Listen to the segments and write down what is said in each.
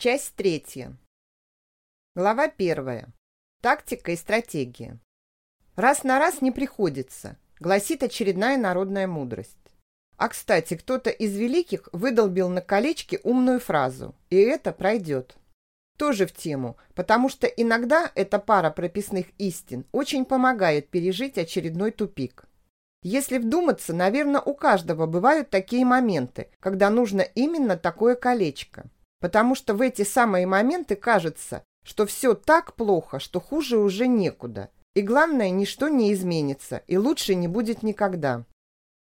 Часть третья. Глава первая. Тактика и стратегия. Раз на раз не приходится, гласит очередная народная мудрость. А, кстати, кто-то из великих выдолбил на колечке умную фразу, и это пройдет. Тоже в тему, потому что иногда эта пара прописных истин очень помогает пережить очередной тупик. Если вдуматься, наверное, у каждого бывают такие моменты, когда нужно именно такое колечко. Потому что в эти самые моменты кажется, что все так плохо, что хуже уже некуда. И главное, ничто не изменится, и лучше не будет никогда.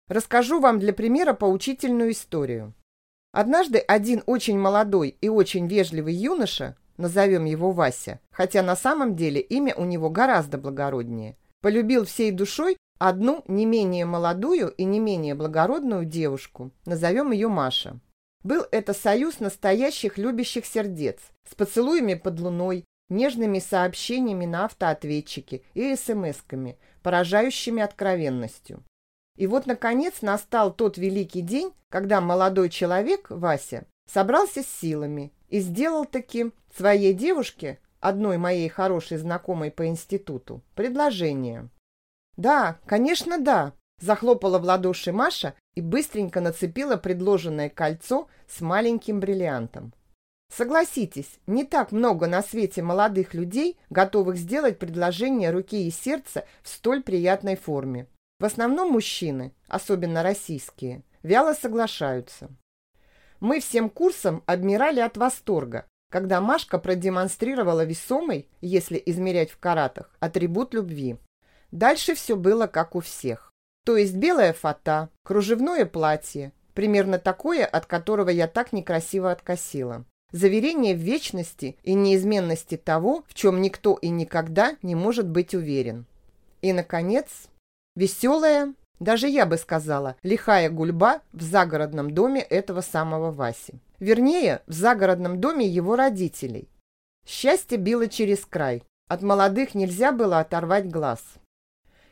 Расскажу вам для примера поучительную историю. Однажды один очень молодой и очень вежливый юноша, назовем его Вася, хотя на самом деле имя у него гораздо благороднее, полюбил всей душой одну не менее молодую и не менее благородную девушку, назовем ее Маша. Был это союз настоящих любящих сердец, с поцелуями под луной, нежными сообщениями на автоответчике и смс-ками, поражающими откровенностью. И вот, наконец, настал тот великий день, когда молодой человек, Вася, собрался с силами и сделал таки своей девушке, одной моей хорошей знакомой по институту, предложение. «Да, конечно, да!» – захлопала в ладоши Маша и быстренько нацепила предложенное кольцо с маленьким бриллиантом. Согласитесь, не так много на свете молодых людей, готовых сделать предложение руки и сердца в столь приятной форме. В основном мужчины, особенно российские, вяло соглашаются. Мы всем курсом обмирали от восторга, когда Машка продемонстрировала весомый, если измерять в каратах, атрибут любви. Дальше все было как у всех. То есть белая фата, кружевное платье, примерно такое, от которого я так некрасиво откосила. Заверение в вечности и неизменности того, в чем никто и никогда не может быть уверен. И, наконец, веселая, даже я бы сказала, лихая гульба в загородном доме этого самого Васи. Вернее, в загородном доме его родителей. Счастье било через край. От молодых нельзя было оторвать глаз.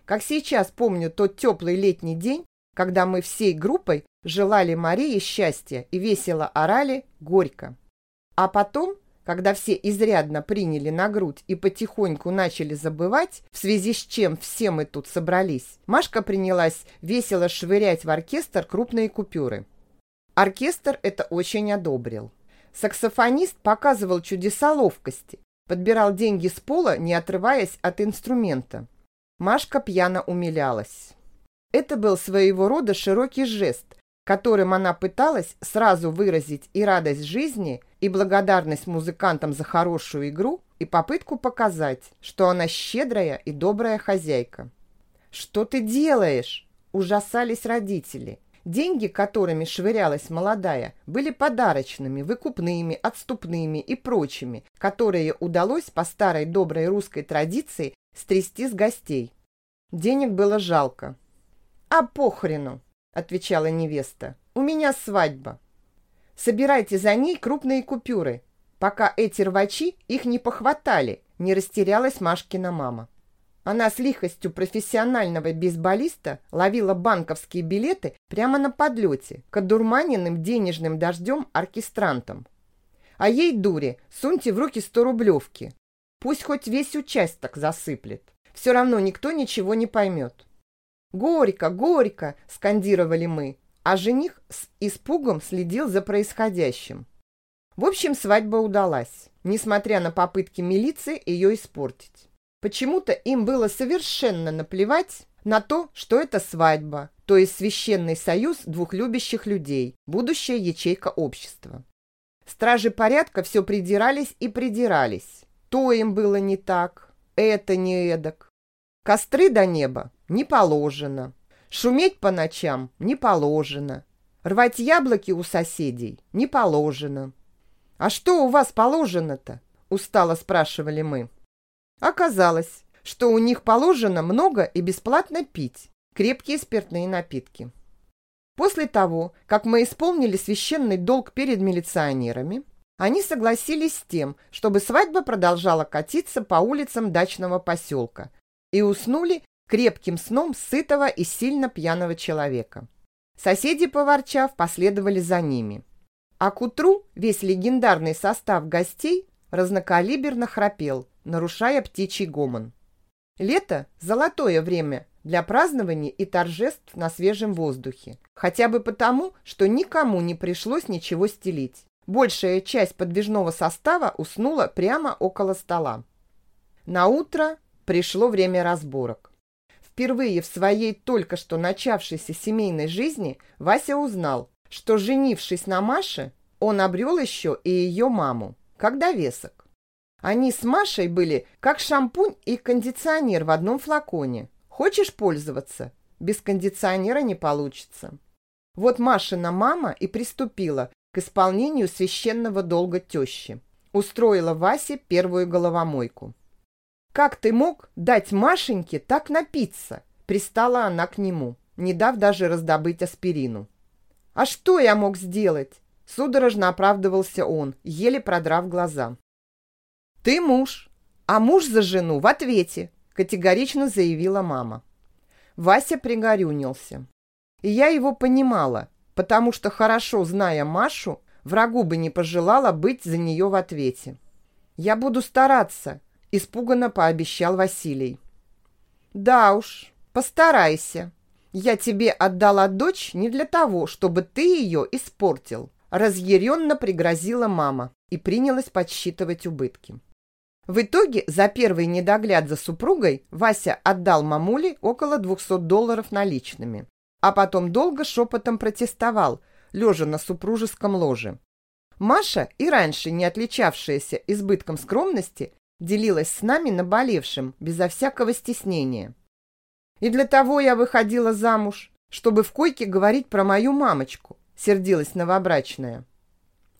Как сейчас помню тот теплый летний день, когда мы всей группой желали Марии счастья и весело орали горько. А потом, когда все изрядно приняли на грудь и потихоньку начали забывать, в связи с чем все мы тут собрались, Машка принялась весело швырять в оркестр крупные купюры. Оркестр это очень одобрил. Саксофонист показывал чудеса ловкости, подбирал деньги с пола, не отрываясь от инструмента. Машка пьяно умилялась. Это был своего рода широкий жест, которым она пыталась сразу выразить и радость жизни, и благодарность музыкантам за хорошую игру, и попытку показать, что она щедрая и добрая хозяйка. «Что ты делаешь?» – ужасались родители. Деньги, которыми швырялась молодая, были подарочными, выкупными, отступными и прочими, которые удалось по старой доброй русской традиции стрясти с гостей. Денег было жалко. «А похрену!» – отвечала невеста. «У меня свадьба. Собирайте за ней крупные купюры, пока эти рвачи их не похватали», – не растерялась Машкина мама. Она с лихостью профессионального бейсболиста ловила банковские билеты прямо на подлете к одурманенным денежным дождем оркестрантам. А ей, дуре, суньте в руки сто рублевки. Пусть хоть весь участок засыплет. Все равно никто ничего не поймет. «Горько, горько!» – скандировали мы, а жених с испугом следил за происходящим. В общем, свадьба удалась, несмотря на попытки милиции ее испортить. Почему-то им было совершенно наплевать на то, что это свадьба, то есть священный союз двух любящих людей, будущая ячейка общества. Стражи порядка все придирались и придирались. То им было не так, это не эдак. Костры до неба не положено. Шуметь по ночам не положено. Рвать яблоки у соседей не положено. «А что у вас положено-то?» – устало спрашивали мы. Оказалось, что у них положено много и бесплатно пить крепкие спиртные напитки. После того, как мы исполнили священный долг перед милиционерами, они согласились с тем, чтобы свадьба продолжала катиться по улицам дачного поселка и уснули крепким сном сытого и сильно пьяного человека. Соседи, поворчав, последовали за ними. А к утру весь легендарный состав гостей разнокалиберно храпел, нарушая птичий гомон. Лето – золотое время для празднований и торжеств на свежем воздухе. Хотя бы потому, что никому не пришлось ничего стелить. Большая часть подвижного состава уснула прямо около стола. На утро пришло время разборок. Впервые в своей только что начавшейся семейной жизни Вася узнал, что, женившись на Маше, он обрел еще и ее маму, как довесок. Они с Машей были как шампунь и кондиционер в одном флаконе. Хочешь пользоваться? Без кондиционера не получится. Вот Машина мама и приступила к исполнению священного долга тещи. Устроила Васе первую головомойку. «Как ты мог дать Машеньке так напиться?» Пристала она к нему, не дав даже раздобыть аспирину. «А что я мог сделать?» Судорожно оправдывался он, еле продрав глаза. «Ты муж, а муж за жену в ответе», категорично заявила мама. Вася пригорюнился. И я его понимала, потому что, хорошо зная Машу, врагу бы не пожелала быть за нее в ответе. «Я буду стараться», – испуганно пообещал Василий. «Да уж, постарайся. Я тебе отдала дочь не для того, чтобы ты ее испортил», – разъяренно пригрозила мама и принялась подсчитывать убытки. В итоге за первый недогляд за супругой Вася отдал мамуле около 200 долларов наличными, а потом долго шепотом протестовал, лежа на супружеском ложе. Маша, и раньше не отличавшаяся избытком скромности, делилась с нами наболевшим, безо всякого стеснения. «И для того я выходила замуж, чтобы в койке говорить про мою мамочку», сердилась новобрачная.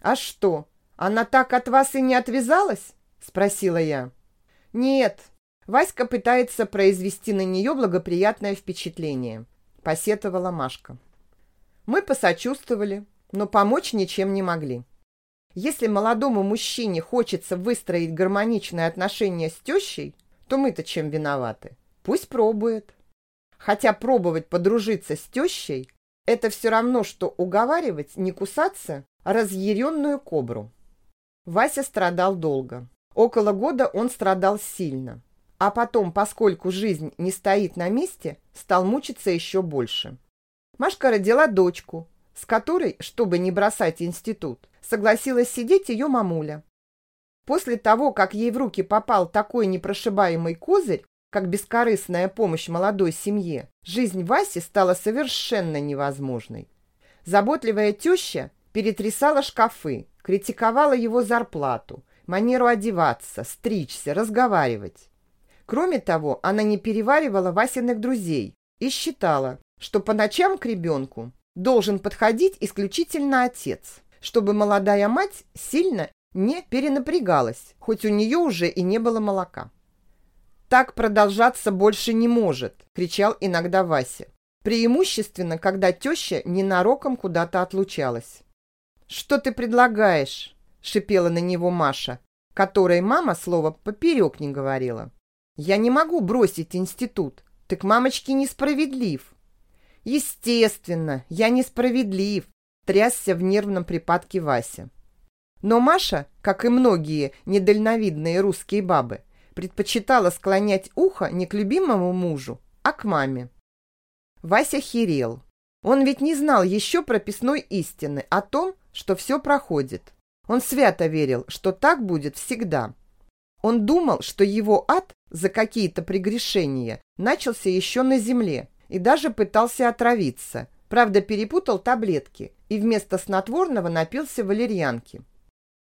«А что, она так от вас и не отвязалась?» Спросила я. Нет, Васька пытается произвести на нее благоприятное впечатление. Посетовала Машка. Мы посочувствовали, но помочь ничем не могли. Если молодому мужчине хочется выстроить гармоничные отношения с тещей, то мы-то чем виноваты? Пусть пробует. Хотя пробовать подружиться с тещей – это все равно, что уговаривать не кусаться, разъяренную кобру. Вася страдал долго. Около года он страдал сильно. А потом, поскольку жизнь не стоит на месте, стал мучиться еще больше. Машка родила дочку, с которой, чтобы не бросать институт, согласилась сидеть ее мамуля. После того, как ей в руки попал такой непрошибаемый козырь, как бескорыстная помощь молодой семье, жизнь Васи стала совершенно невозможной. Заботливая теща перетрясала шкафы, критиковала его зарплату, манеру одеваться, стричься, разговаривать. Кроме того, она не переваривала Васиных друзей и считала, что по ночам к ребенку должен подходить исключительно отец, чтобы молодая мать сильно не перенапрягалась, хоть у нее уже и не было молока. «Так продолжаться больше не может», – кричал иногда Вася. Преимущественно, когда теща ненароком куда-то отлучалась. «Что ты предлагаешь?» шипела на него Маша, которой мама слова поперек не говорила. «Я не могу бросить институт, так мамочки несправедлив». «Естественно, я несправедлив», трясся в нервном припадке Вася. Но Маша, как и многие недальновидные русские бабы, предпочитала склонять ухо не к любимому мужу, а к маме. Вася херел. Он ведь не знал еще прописной истины о том, что все проходит. Он свято верил, что так будет всегда. Он думал, что его ад за какие-то прегрешения начался еще на земле и даже пытался отравиться. Правда, перепутал таблетки и вместо снотворного напился валерьянки.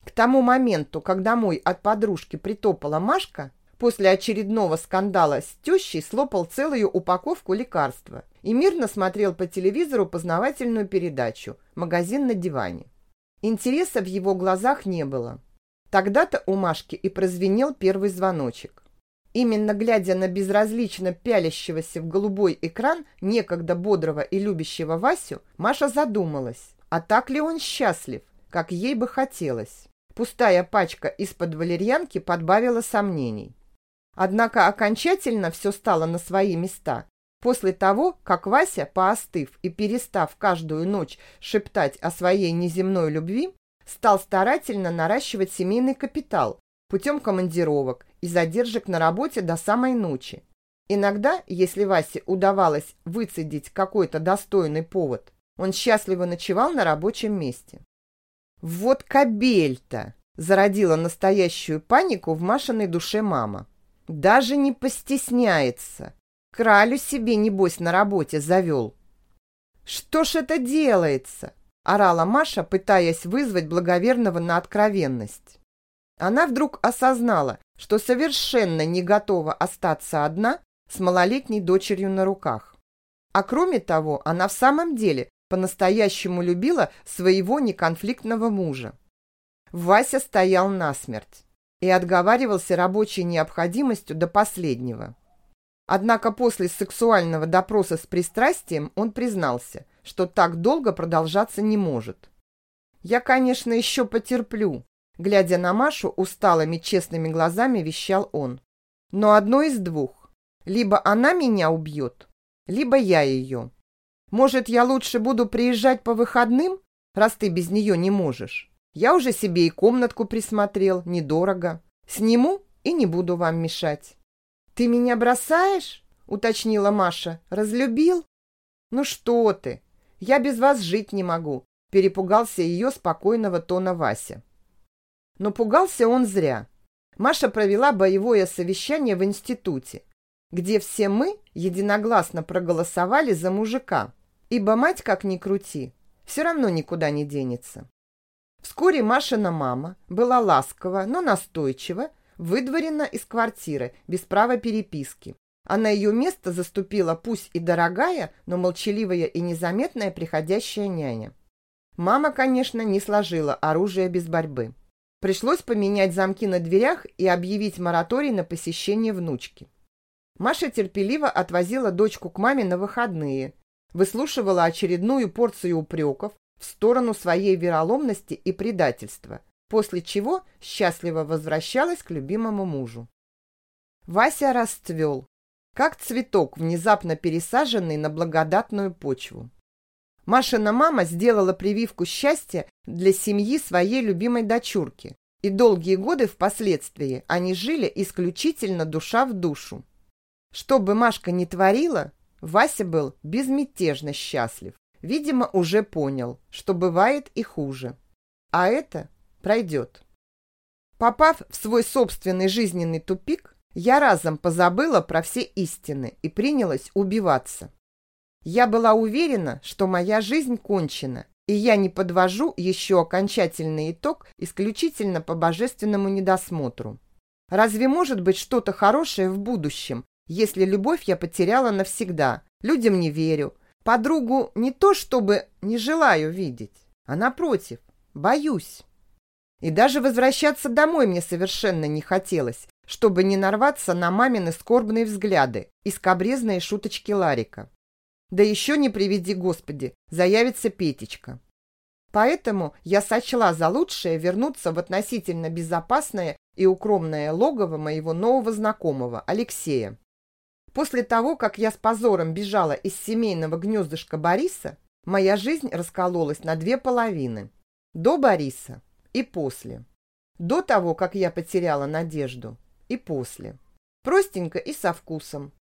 К тому моменту, когда домой от подружки притопала Машка, после очередного скандала с тещей слопал целую упаковку лекарства и мирно смотрел по телевизору познавательную передачу «Магазин на диване». Интереса в его глазах не было. Тогда-то у Машки и прозвенел первый звоночек. Именно глядя на безразлично пялящегося в голубой экран некогда бодрого и любящего Васю, Маша задумалась, а так ли он счастлив, как ей бы хотелось. Пустая пачка из-под валерьянки подбавила сомнений. Однако окончательно все стало на свои места, После того, как Вася, поостыв и перестав каждую ночь шептать о своей неземной любви, стал старательно наращивать семейный капитал путем командировок и задержек на работе до самой ночи. Иногда, если Васе удавалось выцедить какой-то достойный повод, он счастливо ночевал на рабочем месте. «Вот кобель-то!» – зародила настоящую панику в Машиной душе мама. «Даже не постесняется. Кралю себе, небось, на работе завел». «Что ж это делается?» – орала Маша, пытаясь вызвать благоверного на откровенность. Она вдруг осознала, что совершенно не готова остаться одна с малолетней дочерью на руках. А кроме того, она в самом деле по-настоящему любила своего неконфликтного мужа. Вася стоял насмерть и отговаривался рабочей необходимостью до последнего. Однако после сексуального допроса с пристрастием он признался, что так долго продолжаться не может. «Я, конечно, еще потерплю», глядя на Машу усталыми честными глазами, вещал он. «Но одно из двух. Либо она меня убьет, либо я ее. Может, я лучше буду приезжать по выходным, раз ты без нее не можешь? Я уже себе и комнатку присмотрел, недорого. Сниму и не буду вам мешать». «Ты меня бросаешь?» — уточнила Маша. «Разлюбил?» «Ну что ты? Я без вас жить не могу», — перепугался ее спокойного тона Вася. Но пугался он зря. Маша провела боевое совещание в институте, где все мы единогласно проголосовали за мужика, ибо мать, как ни крути, все равно никуда не денется. Вскоре Машина мама была ласкова, но настойчива, выдворена из квартиры без права переписки, а на ее место заступила пусть и дорогая, но молчаливая и незаметная приходящая няня. Мама, конечно, не сложила оружие без борьбы. Пришлось поменять замки на дверях и объявить мораторий на посещение внучки. Маша терпеливо отвозила дочку к маме на выходные, выслушивала очередную порцию упреков в сторону своей вероломности и предательства, после чего счастливо возвращалась к любимому мужу. Вася расцвел, как цветок, внезапно пересаженный на благодатную почву. Машина мама сделала прививку счастья для семьи своей любимой дочурки, и долгие годы впоследствии они жили исключительно душа в душу. Что бы Машка ни творила, Вася был безмятежно счастлив. Видимо, уже понял, что бывает и хуже. А это пройдет. Попав в свой собственный жизненный тупик, я разом позабыла про все истины и принялась убиваться. Я была уверена, что моя жизнь кончена, и я не подвожу еще окончательный итог исключительно по божественному недосмотру. Разве может быть что-то хорошее в будущем, если любовь я потеряла навсегда, людям не верю, подругу не то чтобы не желаю видеть, а напротив, боюсь. И даже возвращаться домой мне совершенно не хотелось, чтобы не нарваться на мамины скорбные взгляды и скобрезные шуточки Ларика. Да еще не приведи Господи, заявится Петечка. Поэтому я сочла за лучшее вернуться в относительно безопасное и укромное логово моего нового знакомого, Алексея. После того, как я с позором бежала из семейного гнездышка Бориса, моя жизнь раскололась на две половины. До Бориса и после. До того, как я потеряла надежду, и после. Простенько и со вкусом.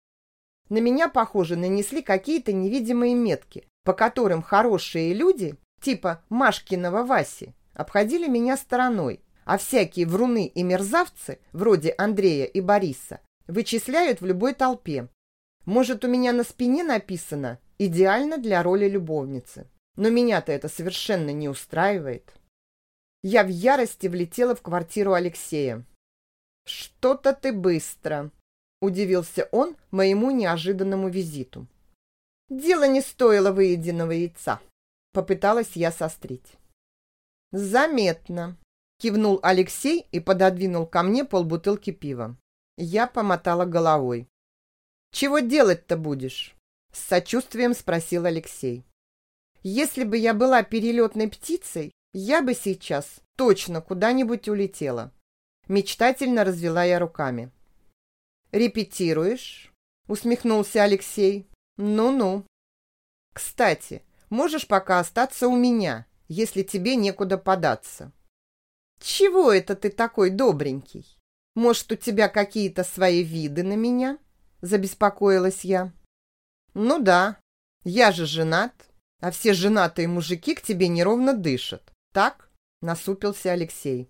На меня, похоже, нанесли какие-то невидимые метки, по которым хорошие люди, типа Машкиного Васи, обходили меня стороной, а всякие вруны и мерзавцы, вроде Андрея и Бориса, вычисляют в любой толпе. Может, у меня на спине написано «идеально для роли любовницы». Но меня-то это совершенно не устраивает. Я в ярости влетела в квартиру Алексея. «Что-то ты быстро», – удивился он моему неожиданному визиту. «Дело не стоило выеденного яйца», – попыталась я сострить. «Заметно», – кивнул Алексей и пододвинул ко мне полбутылки пива. Я помотала головой. «Чего делать-то будешь?» – с сочувствием спросил Алексей. «Если бы я была перелетной птицей, я бы сейчас точно куда-нибудь улетела». Мечтательно развела я руками. «Репетируешь?» – усмехнулся Алексей. «Ну-ну». «Кстати, можешь пока остаться у меня, если тебе некуда податься. «Чего это ты такой добренький? Может, у тебя какие-то свои виды на меня?» Забеспокоилась я. «Ну да, я же женат, а все женатые мужики к тебе неровно дышат, так?» Насупился Алексей.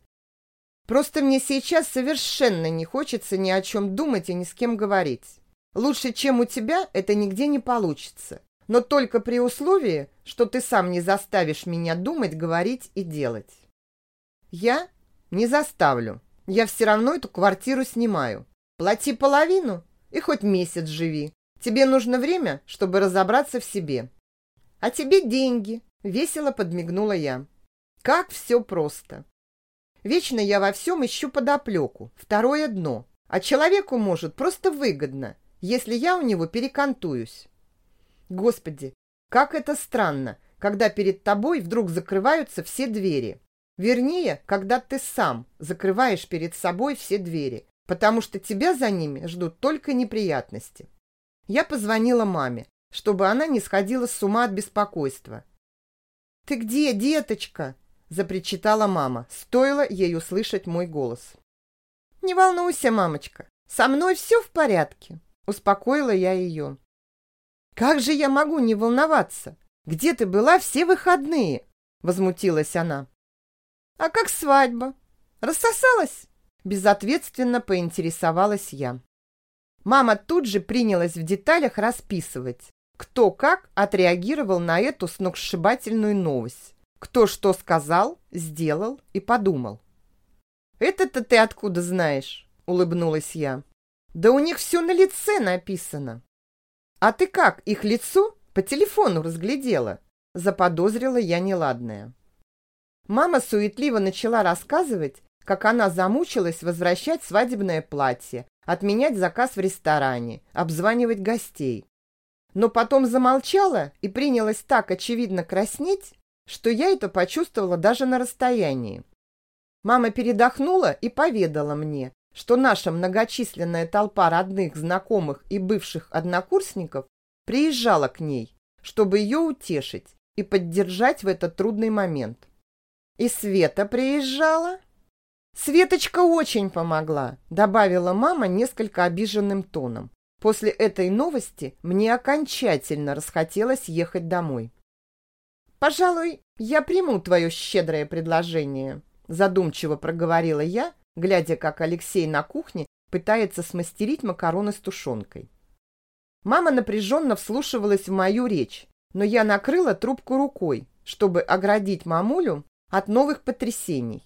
«Просто мне сейчас совершенно не хочется ни о чем думать и ни с кем говорить. Лучше, чем у тебя, это нигде не получится. Но только при условии, что ты сам не заставишь меня думать, говорить и делать. Я не заставлю. Я все равно эту квартиру снимаю. Плати половину и хоть месяц живи. Тебе нужно время, чтобы разобраться в себе. А тебе деньги. Весело подмигнула я. Как все просто. Вечно я во всем ищу подоплеку, второе дно. А человеку может просто выгодно, если я у него перекантуюсь. Господи, как это странно, когда перед тобой вдруг закрываются все двери. Вернее, когда ты сам закрываешь перед собой все двери, потому что тебя за ними ждут только неприятности. Я позвонила маме, чтобы она не сходила с ума от беспокойства. «Ты где, деточка?» – запричитала мама, стоило ей услышать мой голос. «Не волнуйся, мамочка, со мной все в порядке», – успокоила я ее. «Как же я могу не волноваться? Где ты была все выходные?» – возмутилась она. «А как свадьба? Рассосалась?» Безответственно поинтересовалась я. Мама тут же принялась в деталях расписывать, кто как отреагировал на эту сногсшибательную новость, кто что сказал, сделал и подумал. «Это-то ты откуда знаешь?» – улыбнулась я. «Да у них все на лице написано». «А ты как, их лицо по телефону разглядела?» – заподозрила я неладное. Мама суетливо начала рассказывать, как она замучилась возвращать свадебное платье, отменять заказ в ресторане, обзванивать гостей. Но потом замолчала и принялась так очевидно краснеть, что я это почувствовала даже на расстоянии. Мама передохнула и поведала мне, что наша многочисленная толпа родных, знакомых и бывших однокурсников приезжала к ней, чтобы ее утешить и поддержать в этот трудный момент. И Света приезжала? Светочка очень помогла, добавила мама несколько обиженным тоном. После этой новости мне окончательно расхотелось ехать домой. «Пожалуй, я приму твое щедрое предложение», задумчиво проговорила я, глядя, как Алексей на кухне пытается смастерить макароны с тушенкой. Мама напряженно вслушивалась в мою речь, но я накрыла трубку рукой, чтобы оградить мамулю от новых потрясений.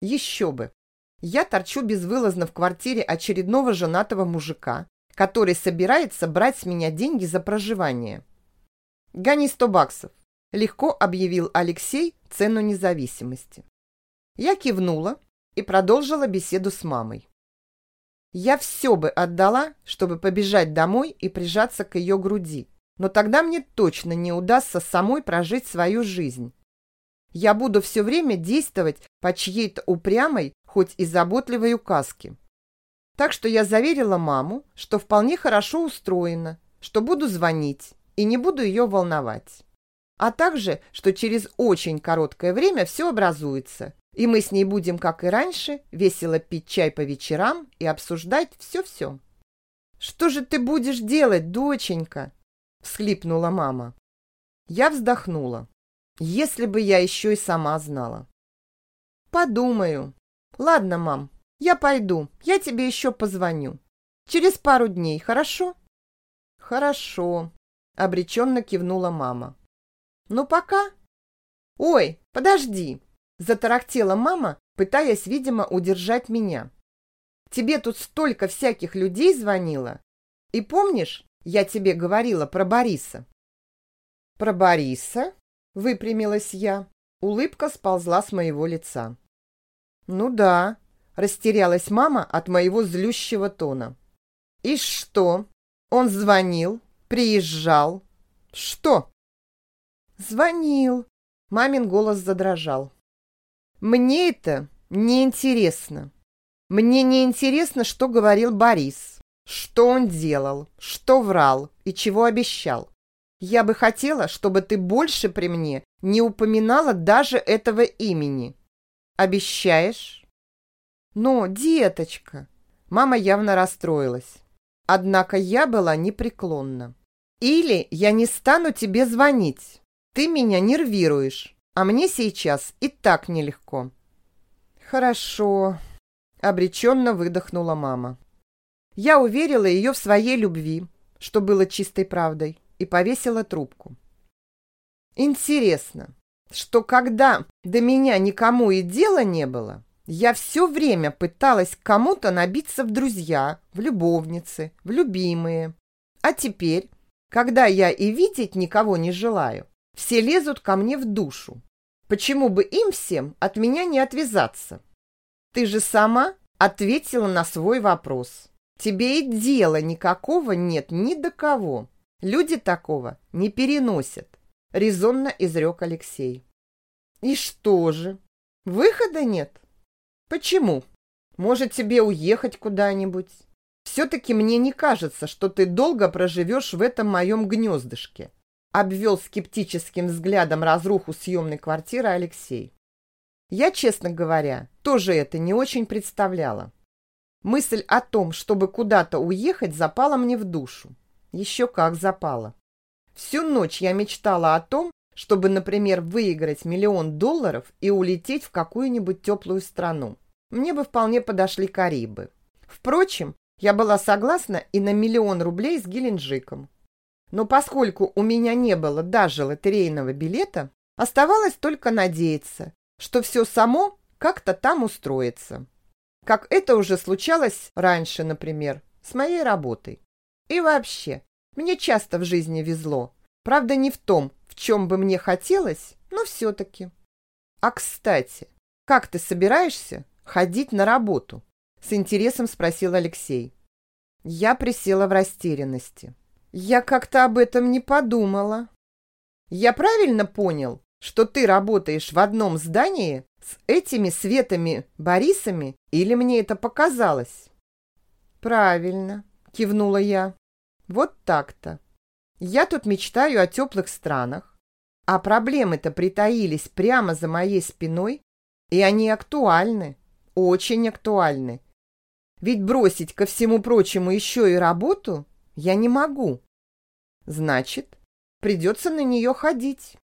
Еще бы! Я торчу безвылазно в квартире очередного женатого мужика, который собирается брать с меня деньги за проживание. «Гони сто баксов», – легко объявил Алексей цену независимости. Я кивнула и продолжила беседу с мамой. Я все бы отдала, чтобы побежать домой и прижаться к ее груди, но тогда мне точно не удастся самой прожить свою жизнь, я буду все время действовать по чьей-то упрямой, хоть и заботливой указке. Так что я заверила маму, что вполне хорошо устроена, что буду звонить и не буду ее волновать. А также, что через очень короткое время все образуется, и мы с ней будем, как и раньше, весело пить чай по вечерам и обсуждать все-все. «Что же ты будешь делать, доченька?» – всхлипнула мама. Я вздохнула. Если бы я еще и сама знала. Подумаю. Ладно, мам, я пойду. Я тебе еще позвоню. Через пару дней, хорошо? Хорошо, обреченно кивнула мама. Ну, пока. Ой, подожди, затарахтела мама, пытаясь, видимо, удержать меня. Тебе тут столько всяких людей звонило. И помнишь, я тебе говорила про Бориса? Про Бориса? Выпрямилась я. Улыбка сползла с моего лица. «Ну да», – растерялась мама от моего злющего тона. «И что? Он звонил, приезжал. Что?» «Звонил», – мамин голос задрожал. «Мне это не интересно. Мне не интересно, что говорил Борис, что он делал, что врал и чего обещал. Я бы хотела, чтобы ты больше при мне не упоминала даже этого имени. Обещаешь?» «Но, деточка!» Мама явно расстроилась. Однако я была непреклонна. «Или я не стану тебе звонить. Ты меня нервируешь, а мне сейчас и так нелегко». «Хорошо», — обреченно выдохнула мама. Я уверила ее в своей любви, что было чистой правдой, и повесила трубку. Интересно, что когда до меня никому и дела не было, я все время пыталась кому-то набиться в друзья, в любовницы, в любимые. А теперь, когда я и видеть никого не желаю, все лезут ко мне в душу. Почему бы им всем от меня не отвязаться? Ты же сама ответила на свой вопрос. Тебе и дела никакого нет ни до кого. Люди такого не переносят, резонно изрек Алексей. И что же? Выхода нет? Почему? Может, тебе уехать куда-нибудь? Все-таки мне не кажется, что ты долго проживешь в этом моем гнездышке. Обвел скептическим взглядом разруху съемной квартиры Алексей. Я, честно говоря, тоже это не очень представляла. Мысль о том, чтобы куда-то уехать, запала мне в душу. Еще как запала. Всю ночь я мечтала о том, чтобы, например, выиграть миллион долларов и улететь в какую-нибудь теплую страну. Мне бы вполне подошли Карибы. Впрочем, я была согласна и на миллион рублей с Геленджиком. Но поскольку у меня не было даже лотерейного билета, оставалось только надеяться, что все само как-то там устроится. Как это уже случалось раньше, например, с моей работой. И вообще, мне часто в жизни везло. Правда, не в том, в чем бы мне хотелось, но все-таки. А кстати, как ты собираешься ходить на работу? С интересом спросил Алексей. Я присела в растерянности. Я как-то об этом не подумала. Я правильно понял, что ты работаешь в одном здании с этими Светами Борисами или мне это показалось? Правильно, кивнула я. Вот так-то. Я тут мечтаю о теплых странах, а проблемы-то притаились прямо за моей спиной, и они актуальны, очень актуальны. Ведь бросить ко всему прочему еще и работу я не могу. Значит, придется на нее ходить.